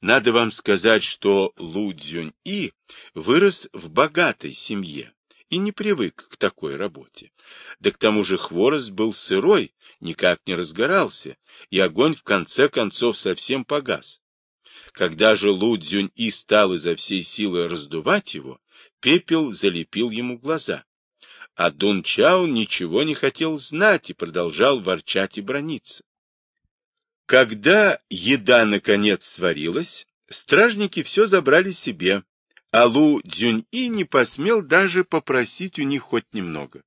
Надо вам сказать, что Лу Цзюнь-И вырос в богатой семье и не привык к такой работе. Да к тому же хворост был сырой, никак не разгорался, и огонь в конце концов совсем погас. Когда же Лу Цзюнь-И стал изо всей силы раздувать его, пепел залепил ему глаза. А Дун Чао ничего не хотел знать и продолжал ворчать и брониться. Когда еда наконец сварилась, стражники все забрали себе, а Лу Цзюнь-И не посмел даже попросить у них хоть немного.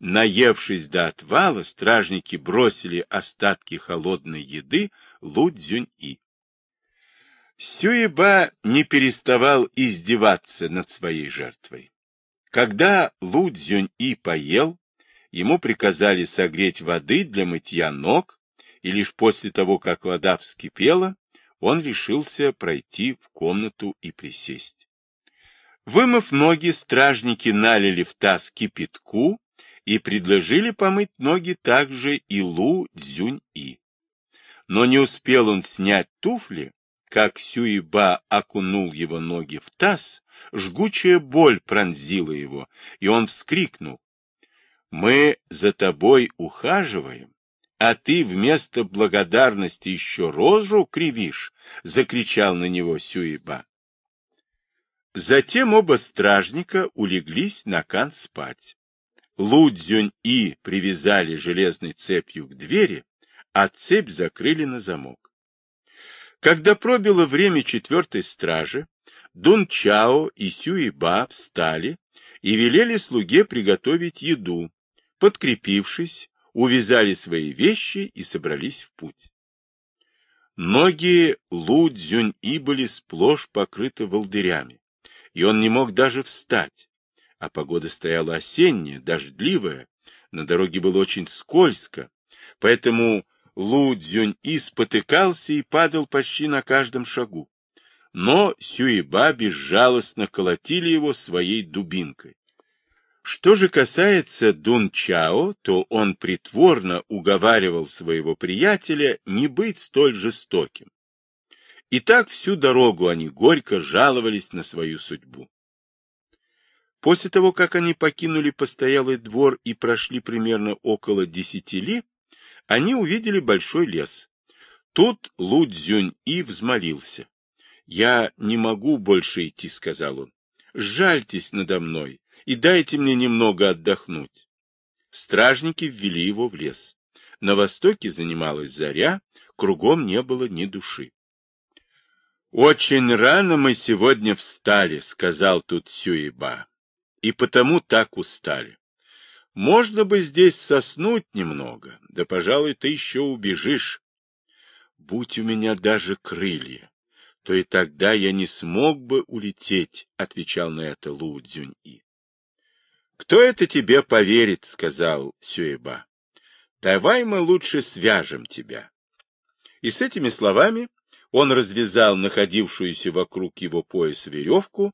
Наевшись до отвала, стражники бросили остатки холодной еды Лу Цзюнь-И. Сюеба не переставал издеваться над своей жертвой. Когда Лу Цзюнь-И поел, ему приказали согреть воды для мытья ног, и лишь после того, как вода вскипела, он решился пройти в комнату и присесть. Вымыв ноги, стражники налили в таз кипятку и предложили помыть ноги также и Лу Цзюнь-И. Но не успел он снять туфли, как Сюиба окунул его ноги в таз, жгучая боль пронзила его, и он вскрикнул. «Мы за тобой ухаживаем, а ты вместо благодарности еще рожу кривишь!» — закричал на него Сюиба. Затем оба стражника улеглись на кан спать. Лудзюнь и привязали железной цепью к двери, а цепь закрыли на замок. Когда пробило время четвертой стражи, Дун Чао и Сюиба встали и велели слуге приготовить еду. Подкрепившись, увязали свои вещи и собрались в путь. Ноги Лу Цзюнь-И были сплошь покрыты волдырями, и он не мог даже встать. А погода стояла осенняя, дождливая, на дороге было очень скользко, поэтому Лу Цзюнь-И спотыкался и падал почти на каждом шагу. Но Сюеба безжалостно колотили его своей дубинкой. Что же касается Дун Чао, то он притворно уговаривал своего приятеля не быть столь жестоким. И так всю дорогу они горько жаловались на свою судьбу. После того, как они покинули постоялый двор и прошли примерно около десяти ли, они увидели большой лес. Тут Лу Цзюнь-И взмолился. «Я не могу больше идти», — сказал он. «Жальтесь надо мной и дайте мне немного отдохнуть. Стражники ввели его в лес. На востоке занималась заря, кругом не было ни души. «Очень рано мы сегодня встали», — сказал тут Сюеба, — «и потому так устали. Можно бы здесь соснуть немного, да, пожалуй, ты еще убежишь. Будь у меня даже крылья, то и тогда я не смог бы улететь», — отвечал на это Лу Цзюнь-И. «Кто это тебе поверит?» — сказал Сюэба. «Давай мы лучше свяжем тебя». И с этими словами он развязал находившуюся вокруг его пояса веревку,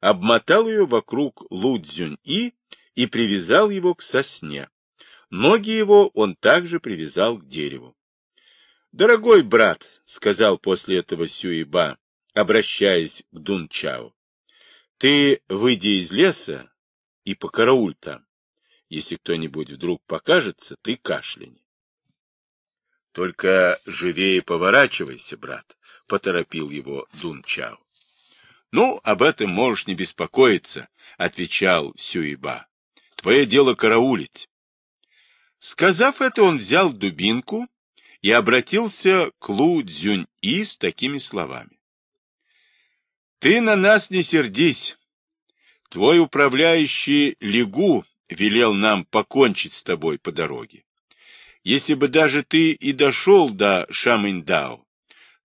обмотал ее вокруг Лудзюнь-И и привязал его к сосне. Ноги его он также привязал к дереву. «Дорогой брат», — сказал после этого Сюиба, обращаясь к Дунчао, — «ты, выйди из леса, и покарауль там. Если кто-нибудь вдруг покажется, ты кашляни. — Только живее поворачивайся, брат, — поторопил его Дун Чао. — Ну, об этом можешь не беспокоиться, — отвечал Сюиба. — Твое дело караулить. Сказав это, он взял дубинку и обратился к Лу Цзюнь-И с такими словами. — Ты на нас не сердись, Твой управляющий Лигу велел нам покончить с тобой по дороге. Если бы даже ты и дошел до Шаминдао,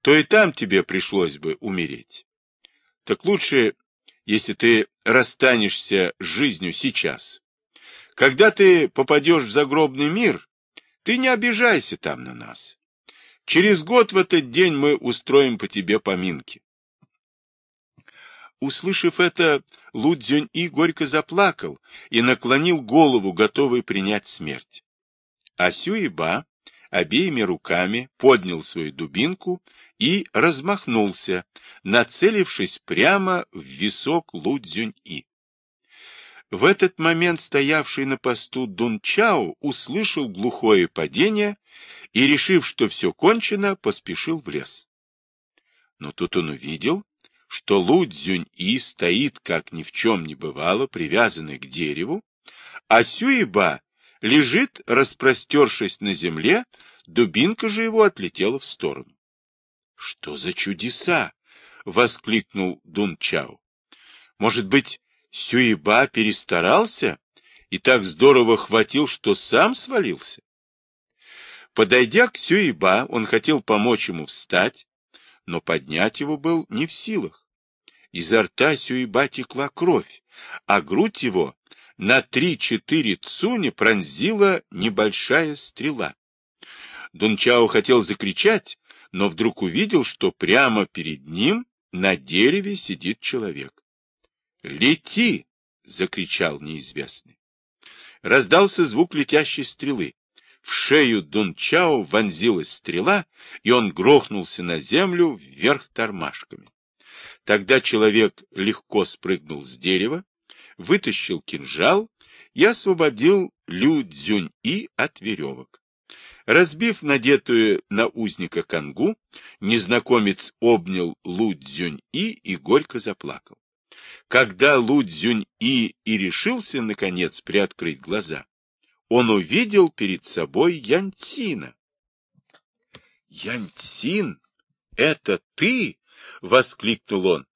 то и там тебе пришлось бы умереть. Так лучше, если ты расстанешься с жизнью сейчас. Когда ты попадешь в загробный мир, ты не обижайся там на нас. Через год в этот день мы устроим по тебе поминки. Услышав это, Лудзюнь-И горько заплакал и наклонил голову, готовый принять смерть. А Сюиба обеими руками поднял свою дубинку и размахнулся, нацелившись прямо в висок Лу Цзюнь-И. В этот момент стоявший на посту Дун Чао услышал глухое падение и, решив, что все кончено, поспешил в лес. Но тут он увидел, что Лу Цзюнь-И стоит, как ни в чем не бывало, привязанный к дереву, а Сюеба лежит, распростершись на земле, дубинка же его отлетела в сторону. — Что за чудеса? — воскликнул Дун Чао. — Может быть, Сюеба перестарался и так здорово хватил, что сам свалился? Подойдя к Сюеба, он хотел помочь ему встать, но поднять его был не в силах. Изо рта Сюеба текла кровь, а грудь его на три-четыре цуни пронзила небольшая стрела. Дунчао хотел закричать, но вдруг увидел, что прямо перед ним на дереве сидит человек. «Лети!» — закричал неизвестный. Раздался звук летящей стрелы. В шею Дунчао вонзилась стрела, и он грохнулся на землю вверх тормашками. Тогда человек легко спрыгнул с дерева, вытащил кинжал и освободил Лю Цзюнь-И от веревок. Разбив надетую на узника конгу, незнакомец обнял Лу Цзюнь-И и горько заплакал. Когда Лу Цзюнь-И и решился, наконец, приоткрыть глаза, он увидел перед собой Янцина. «Янцин, это ты?» — воскликнул он.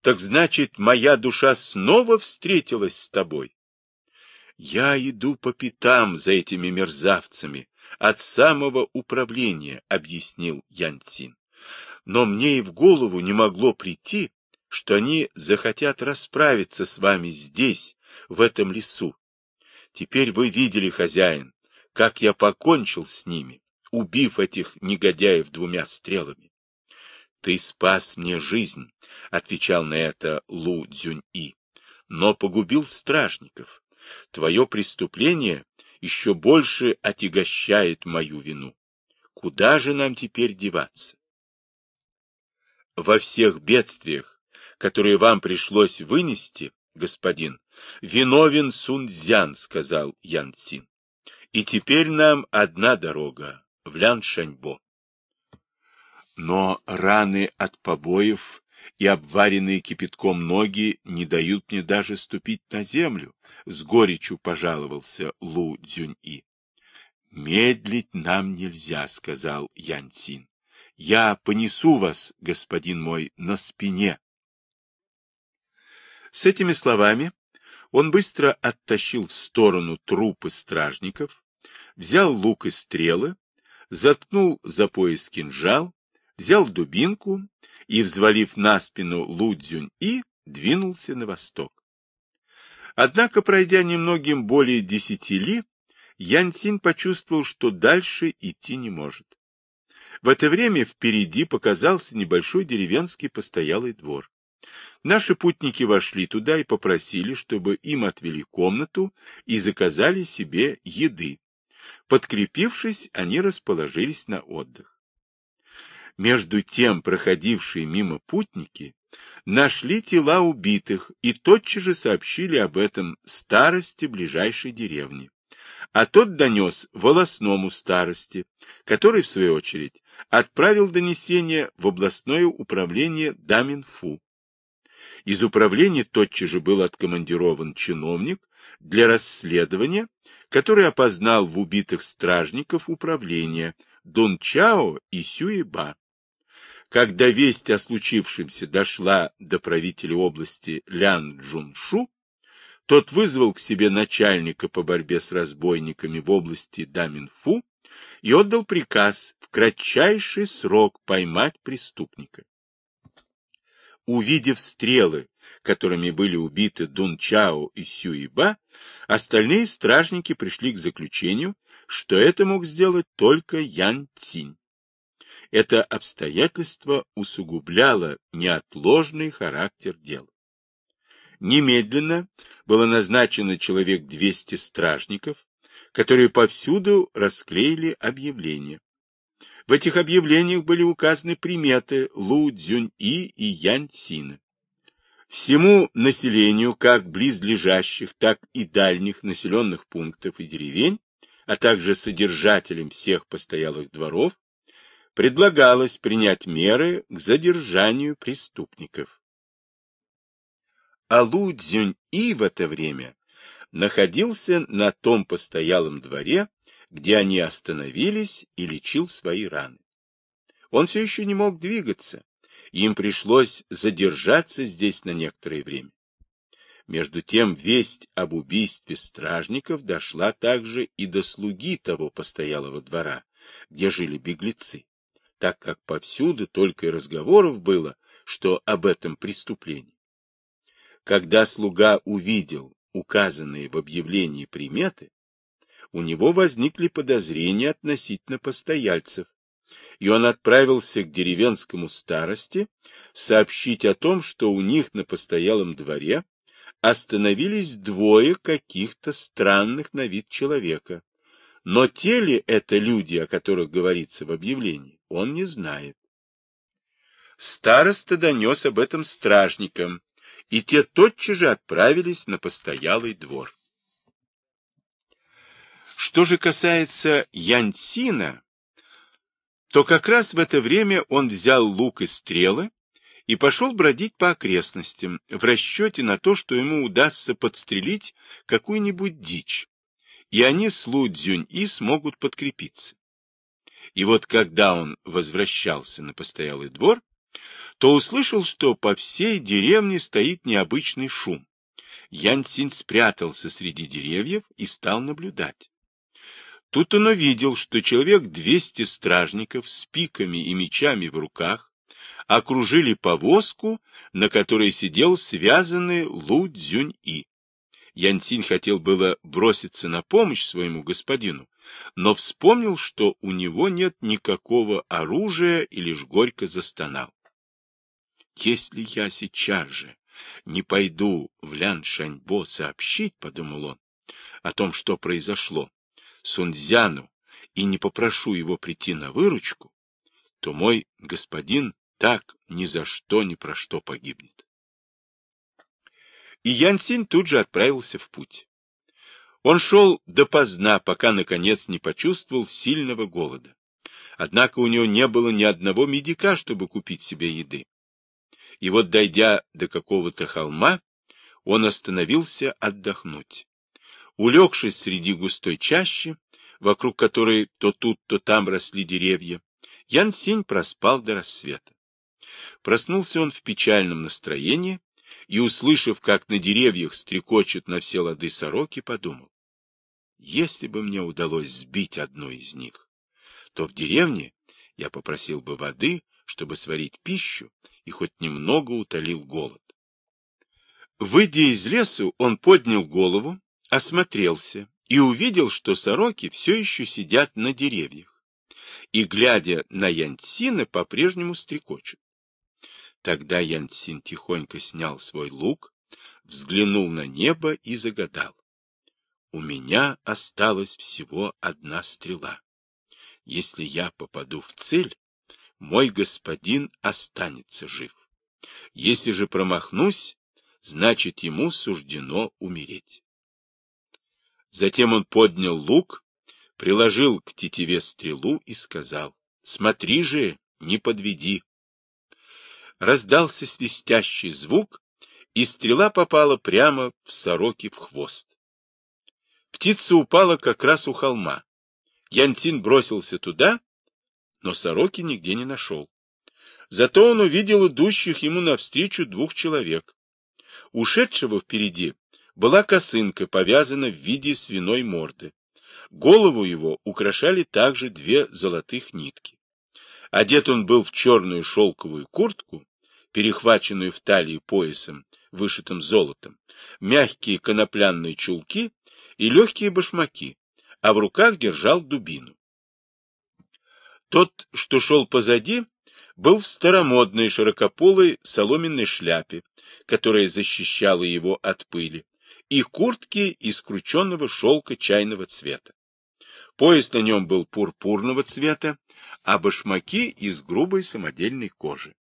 Так значит, моя душа снова встретилась с тобой. Я иду по пятам за этими мерзавцами от самого управления, объяснил Янцин. Но мне и в голову не могло прийти, что они захотят расправиться с вами здесь, в этом лесу. Теперь вы видели, хозяин, как я покончил с ними, убив этих негодяев двумя стрелами. «Ты спас мне жизнь», — отвечал на это Лу Цзюнь-И, — «но погубил стражников. Твое преступление еще больше отягощает мою вину. Куда же нам теперь деваться?» «Во всех бедствиях, которые вам пришлось вынести, господин, виновен Сунцзян», — сказал Ян Цин. «И теперь нам одна дорога — в Ляншаньбо». Но раны от побоев и обваренные кипятком ноги не дают мне даже ступить на землю, — с горечью пожаловался Лу Цзюнь-И. — Медлить нам нельзя, — сказал Ян Цин. — Я понесу вас, господин мой, на спине. С этими словами он быстро оттащил в сторону трупы стражников, взял лук и стрелы, заткнул за пояс кинжал взял дубинку и, взвалив на спину Лудзюнь и двинулся на восток. Однако, пройдя немногим более десяти ли, Янсин почувствовал, что дальше идти не может. В это время впереди показался небольшой деревенский постоялый двор. Наши путники вошли туда и попросили, чтобы им отвели комнату и заказали себе еды. Подкрепившись, они расположились на отдых. Между тем проходившие мимо путники нашли тела убитых и тотчас же сообщили об этом старости ближайшей деревни. А тот донес волосному старости, который, в свою очередь, отправил донесение в областное управление Даминфу. Из управления тотчас же был откомандирован чиновник для расследования, который опознал в убитых стражников управления Дунчао и Сюеба. Когда весть о случившемся дошла до правителя области Лян Джуншу, тот вызвал к себе начальника по борьбе с разбойниками в области Даминфу и отдал приказ в кратчайший срок поймать преступника. Увидев стрелы, которыми были убиты Дун Чао и Сюиба, остальные стражники пришли к заключению, что это мог сделать только Ян Цинь. Это обстоятельство усугубляло неотложный характер дела. Немедленно было назначено человек 200 стражников, которые повсюду расклеили объявления. В этих объявлениях были указаны приметы Лу Цзюнь-И и Янь Цина. Всему населению, как близлежащих, так и дальних населенных пунктов и деревень, а также содержателям всех постоялых дворов, предлагалось принять меры к задержанию преступников. А Лу Цзюнь-И в это время находился на том постоялом дворе, где они остановились и лечил свои раны. Он все еще не мог двигаться, им пришлось задержаться здесь на некоторое время. Между тем весть об убийстве стражников дошла также и до слуги того постоялого двора, где жили беглецы, так как повсюду только и разговоров было, что об этом преступлении. Когда слуга увидел указанные в объявлении приметы, у него возникли подозрения относительно постояльцев, и он отправился к деревенскому старости сообщить о том, что у них на постоялом дворе остановились двое каких-то странных на вид человека. Но те ли это люди, о которых говорится в объявлении, он не знает. Староста донес об этом стражникам, и те тотчас же отправились на постоялый двор. Что же касается Янсина, то как раз в это время он взял лук и стрелы и пошел бродить по окрестностям в расчете на то, что ему удастся подстрелить какую-нибудь дичь, и они с Лу Цзюнь-И смогут подкрепиться. И вот когда он возвращался на постоялый двор, то услышал, что по всей деревне стоит необычный шум. Ян Цинь спрятался среди деревьев и стал наблюдать. Тут он увидел, что человек двести стражников с пиками и мечами в руках окружили повозку, на которой сидел связанный Лу Цзюнь-И. Янсинь хотел было броситься на помощь своему господину, но вспомнил, что у него нет никакого оружия и лишь горько застонал. «Если я сейчас же не пойду в Лян-Шаньбо сообщить, — подумал он, — о том, что произошло, Сунцзяну и не попрошу его прийти на выручку, то мой господин так ни за что ни про что погибнет. И Янсинь тут же отправился в путь. Он шел допоздна, пока, наконец, не почувствовал сильного голода. Однако у него не было ни одного медика, чтобы купить себе еды. И вот, дойдя до какого-то холма, он остановился отдохнуть. Улегшись среди густой чащи, вокруг которой то тут, то там росли деревья, Ян Синь проспал до рассвета. Проснулся он в печальном настроении и, услышав, как на деревьях стрекочут на все лады сороки, подумал, если бы мне удалось сбить одну из них, то в деревне я попросил бы воды, чтобы сварить пищу, и хоть немного утолил голод. Выйдя из лесу, он поднял голову осмотрелся и увидел, что сороки все еще сидят на деревьях и, глядя на Янцина, по-прежнему стрекочут. Тогда Янцин тихонько снял свой лук, взглянул на небо и загадал. У меня осталась всего одна стрела. Если я попаду в цель, мой господин останется жив. Если же промахнусь, значит ему суждено умереть. Затем он поднял лук, приложил к тетиве стрелу и сказал, «Смотри же, не подведи». Раздался свистящий звук, и стрела попала прямо в сороки в хвост. Птица упала как раз у холма. Янтин бросился туда, но сороки нигде не нашел. Зато он увидел идущих ему навстречу двух человек. Ушедшего впереди была косынка, повязана в виде свиной морды. Голову его украшали также две золотых нитки. Одет он был в черную шелковую куртку, перехваченную в талии поясом, вышитым золотом, мягкие конопляные чулки и легкие башмаки, а в руках держал дубину. Тот, что шел позади, был в старомодной широкополой соломенной шляпе, которая защищала его от пыли, и куртки из крученного шелка чайного цвета. Пояс на нем был пурпурного цвета, а башмаки из грубой самодельной кожи.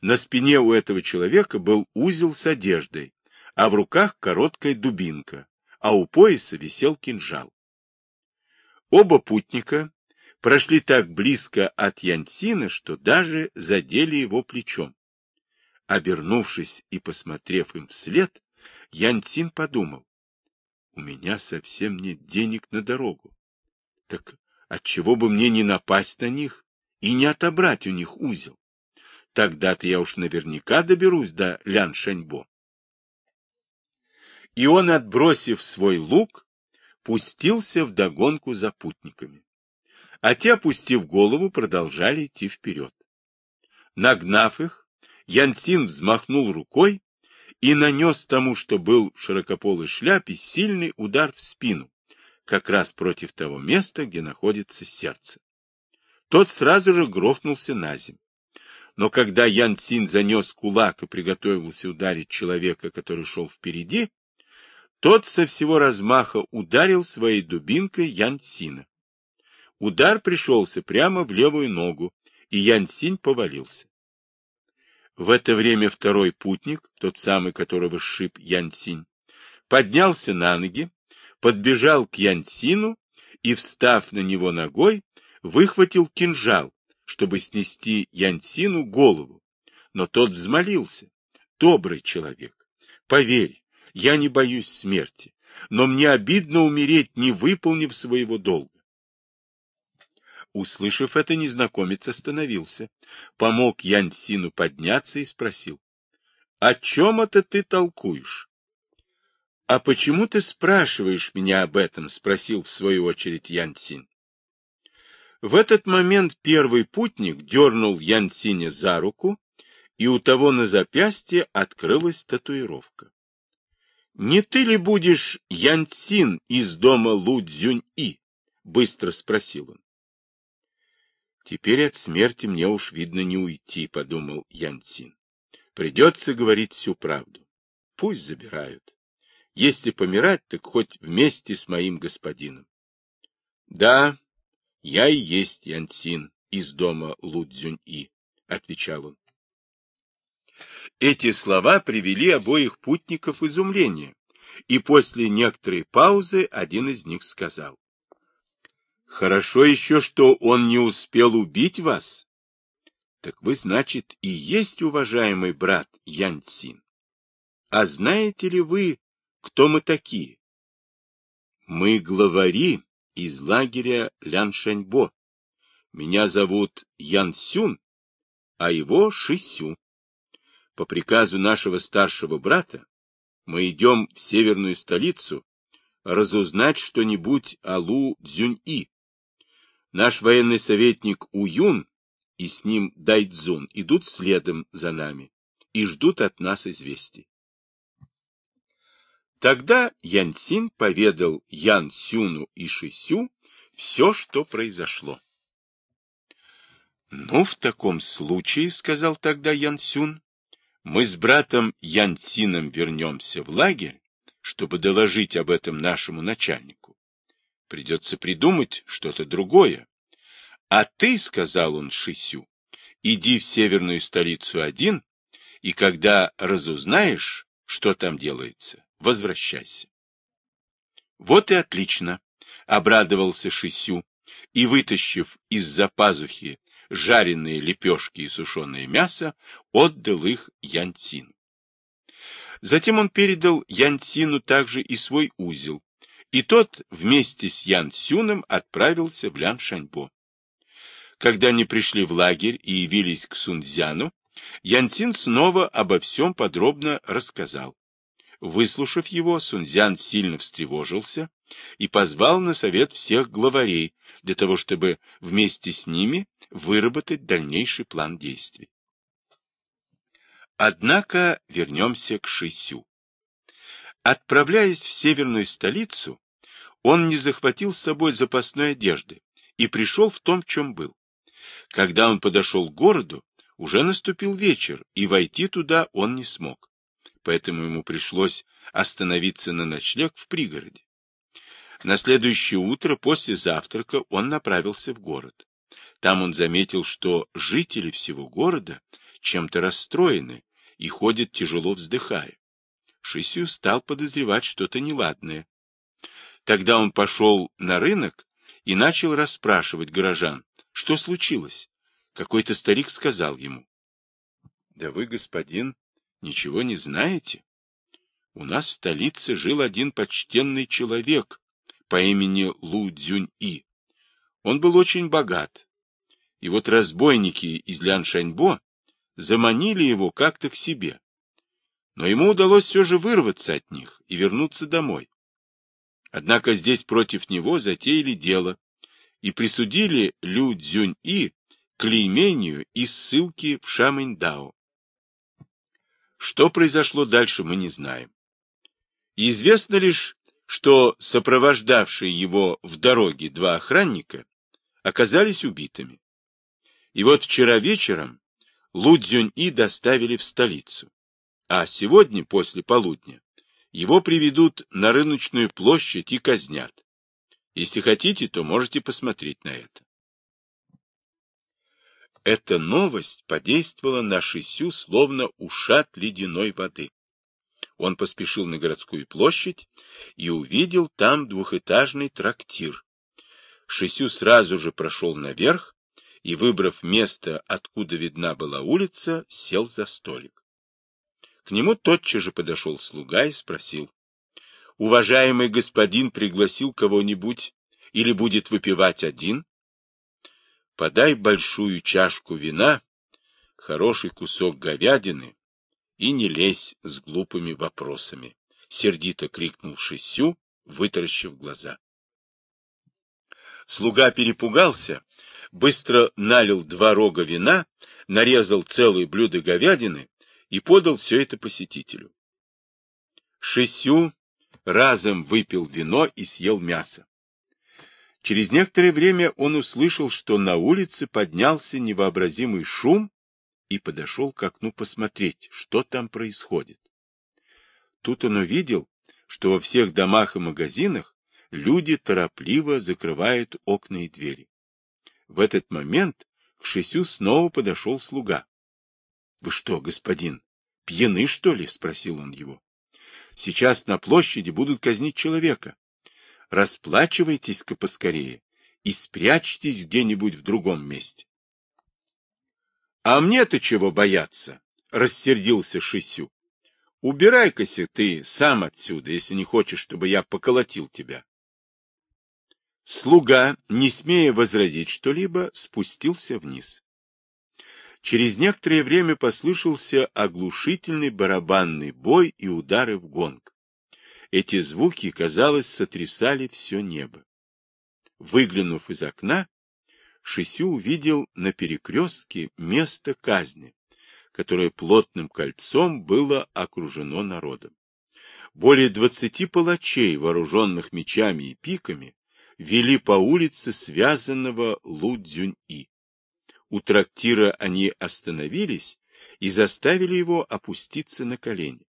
На спине у этого человека был узел с одеждой, а в руках короткая дубинка, а у пояса висел кинжал. Оба путника прошли так близко от Янсина, что даже задели его плечом. Обернувшись и посмотрев им вслед, Янсин подумал, у меня совсем нет денег на дорогу. Так отчего бы мне не напасть на них и не отобрать у них узел? Тогда-то я уж наверняка доберусь до Лян-Шаньбо. И он, отбросив свой лук, пустился в догонку за путниками. А те, опустив голову, продолжали идти вперед. Нагнав их, Янсин взмахнул рукой и нанес тому, что был в широкополой шляпе, сильный удар в спину, как раз против того места, где находится сердце. Тот сразу же грохнулся на землю. Но когда Ян Цин занес кулак и приготовился ударить человека, который шел впереди, тот со всего размаха ударил своей дубинкой Ян Цина. Удар пришелся прямо в левую ногу, и Ян Цинь повалился. В это время второй путник, тот самый, которого сшиб Янсинь, поднялся на ноги, подбежал к Янсину и, встав на него ногой, выхватил кинжал, чтобы снести Янсину голову. Но тот взмолился. «Добрый человек, поверь, я не боюсь смерти, но мне обидно умереть, не выполнив своего долга. Услышав это, незнакомец остановился, помог Янсину подняться и спросил. — О чем это ты толкуешь? — А почему ты спрашиваешь меня об этом? — спросил в свою очередь Янсин. В этот момент первый путник дернул Янсиня за руку, и у того на запястье открылась татуировка. — Не ты ли будешь Янсин из дома Лу Цзюнь-И? — быстро спросил он. Теперь от смерти мне уж, видно, не уйти, — подумал Янцин. Придется говорить всю правду. Пусть забирают. Если помирать, так хоть вместе с моим господином. Да, я и есть Янцин из дома Лудзюнь-И, — отвечал он. Эти слова привели обоих путников в изумление, и после некоторой паузы один из них сказал. Хорошо еще, что он не успел убить вас. Так вы, значит, и есть уважаемый брат Ян Цин. А знаете ли вы, кто мы такие? Мы главари из лагеря Ляншаньбо. Меня зовут Ян Сюн, а его Шисю. По приказу нашего старшего брата мы идем в северную столицу разузнать что-нибудь о Лу Цзюнь-И. Наш военный советник Уюн и с ним Дайдзун идут следом за нами и ждут от нас известий. Тогда Ян Син поведал Ян Сюну и Шисю все, что произошло. «Ну, в таком случае, — сказал тогда Ян Сюн, — мы с братом Ян Сином вернемся в лагерь, чтобы доложить об этом нашему начальнику. Придется придумать что-то другое. А ты, — сказал он Шисю, — иди в северную столицу один, и когда разузнаешь, что там делается, возвращайся. Вот и отлично, — обрадовался Шисю, и, вытащив из-за пазухи жареные лепешки и сушеное мясо, отдал их Янцину. Затем он передал Янцину также и свой узел, и тот вместе с Ян Сюном отправился в Ляншаньбо. Когда они пришли в лагерь и явились к Сунцзяну, Янцин снова обо всем подробно рассказал. Выслушав его, Сунцзян сильно встревожился и позвал на совет всех главарей для того, чтобы вместе с ними выработать дальнейший план действий. Однако вернемся к Шисю. Отправляясь в северную столицу, он не захватил с собой запасной одежды и пришел в том, чем был. Когда он подошел к городу, уже наступил вечер, и войти туда он не смог. Поэтому ему пришлось остановиться на ночлег в пригороде. На следующее утро после завтрака он направился в город. Там он заметил, что жители всего города чем-то расстроены и ходят тяжело вздыхая. Шисю стал подозревать что-то неладное. Тогда он пошел на рынок и начал расспрашивать горожан, что случилось. Какой-то старик сказал ему. — Да вы, господин, ничего не знаете? У нас в столице жил один почтенный человек по имени Лу Цзюнь-И. Он был очень богат. И вот разбойники из Ляншаньбо заманили его как-то к себе. Но ему удалось все же вырваться от них и вернуться домой. Однако здесь против него затеяли дело и присудили Лю Цзюнь-И к клеймению и ссылке в Шамэньдао. Что произошло дальше, мы не знаем. Известно лишь, что сопровождавшие его в дороге два охранника оказались убитыми. И вот вчера вечером Лудзюнь-И доставили в столицу, а сегодня, после полудня, его приведут на рыночную площадь и казнят. Если хотите, то можете посмотреть на это. Эта новость подействовала на Шисю словно ушат ледяной воды. Он поспешил на городскую площадь и увидел там двухэтажный трактир. Шисю сразу же прошел наверх и, выбрав место, откуда видна была улица, сел за столик. К нему тотчас же подошел слуга и спросил. — Уважаемый господин пригласил кого-нибудь или будет выпивать один? — Подай большую чашку вина, хороший кусок говядины и не лезь с глупыми вопросами, — сердито крикнул Шисю, вытаращив глаза. Слуга перепугался, быстро налил два рога вина, нарезал целое блюдо говядины и подал все это посетителю. Шисю разом выпил вино и съел мясо. Через некоторое время он услышал, что на улице поднялся невообразимый шум и подошел к окну посмотреть, что там происходит. Тут он увидел, что во всех домах и магазинах люди торопливо закрывают окна и двери. В этот момент к Шисю снова подошел слуга. — Вы что, господин, пьяны, что ли? — спросил он его. — Сейчас на площади будут казнить человека. Расплачивайтесь-ка поскорее и спрячьтесь где-нибудь в другом месте. — А мне-то чего бояться? — рассердился Шисю. — Убирай-ка ты сам отсюда, если не хочешь, чтобы я поколотил тебя. Слуга, не смея возразить что-либо, спустился вниз. Через некоторое время послышался оглушительный барабанный бой и удары в гонг. Эти звуки, казалось, сотрясали все небо. Выглянув из окна, Шисю увидел на перекрестке место казни, которое плотным кольцом было окружено народом. Более двадцати палачей, вооруженных мечами и пиками, вели по улице связанного Лудзюнь-И. У трактира они остановились и заставили его опуститься на колени.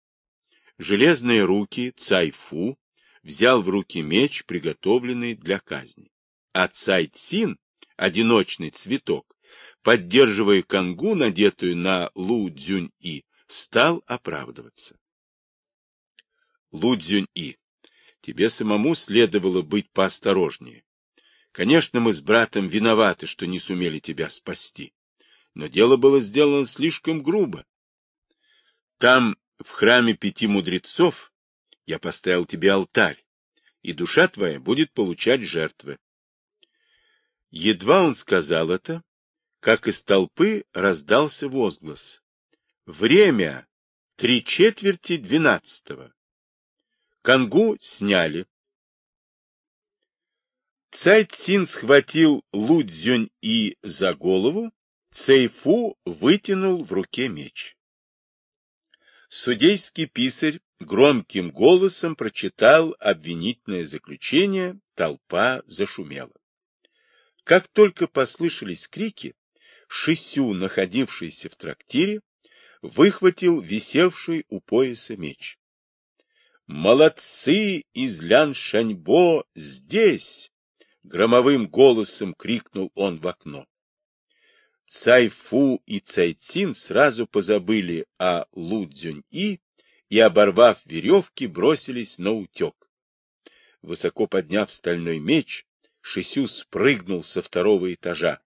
Железные руки Цайфу взял в руки меч, приготовленный для казни. А Цай Цин, одиночный цветок, поддерживая кангу, надетую на Лу Цзюнь-И, стал оправдываться. Лу Цзюнь-И Тебе самому следовало быть поосторожнее. Конечно, мы с братом виноваты, что не сумели тебя спасти. Но дело было сделано слишком грубо. Там, в храме пяти мудрецов, я поставил тебе алтарь, и душа твоя будет получать жертвы. Едва он сказал это, как из толпы раздался возглас. Время три четверти двенадцатого. Кангу сняли. Цай Цин схватил Лу Цзюнь И за голову, Цейфу вытянул в руке меч. Судейский писарь громким голосом прочитал обвинительное заключение, толпа зашумела. Как только послышались крики, Шисю, находившийся в трактире, выхватил висевший у пояса меч. Молодцы из Ляншаньбо здесь! Громовым голосом крикнул он в окно. Цайфу и Цайцин сразу позабыли о Лу Цзюнь-И и, оборвав веревки, бросились на утек. Высоко подняв стальной меч, Шисю спрыгнул со второго этажа.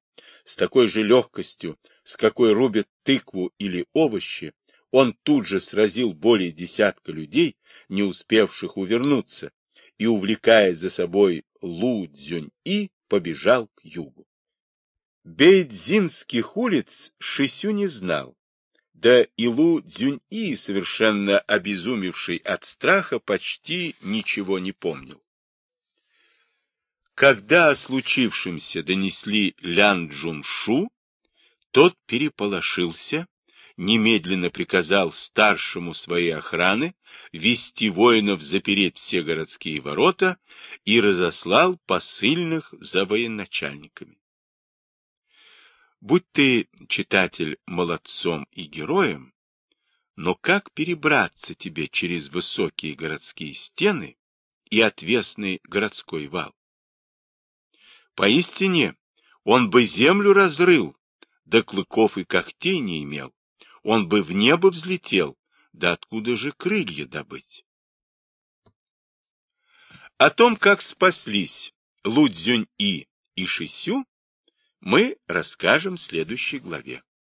С такой же легкостью, с какой рубят тыкву или овощи, он тут же сразил более десятка людей, не успевших увернуться, и, увлекая за собой Лу Цзюнь-И, побежал к югу. Бейдзинских улиц Шисю не знал, да и Лу Цзюнь-И, совершенно обезумевший от страха, почти ничего не помнил. Когда о случившемся донесли Лян Джуншу, тот переполошился, немедленно приказал старшему своей охраны вести воинов запереть все городские ворота и разослал посыльных за военачальниками. Будь ты, читатель, молодцом и героем, но как перебраться тебе через высокие городские стены и отвесный городской вал? Поистине, он бы землю разрыл, да клыков и когтей не имел, он бы в небо взлетел, да откуда же крылья добыть? О том, как спаслись Лудзюнь-И и Шисю, мы расскажем в следующей главе.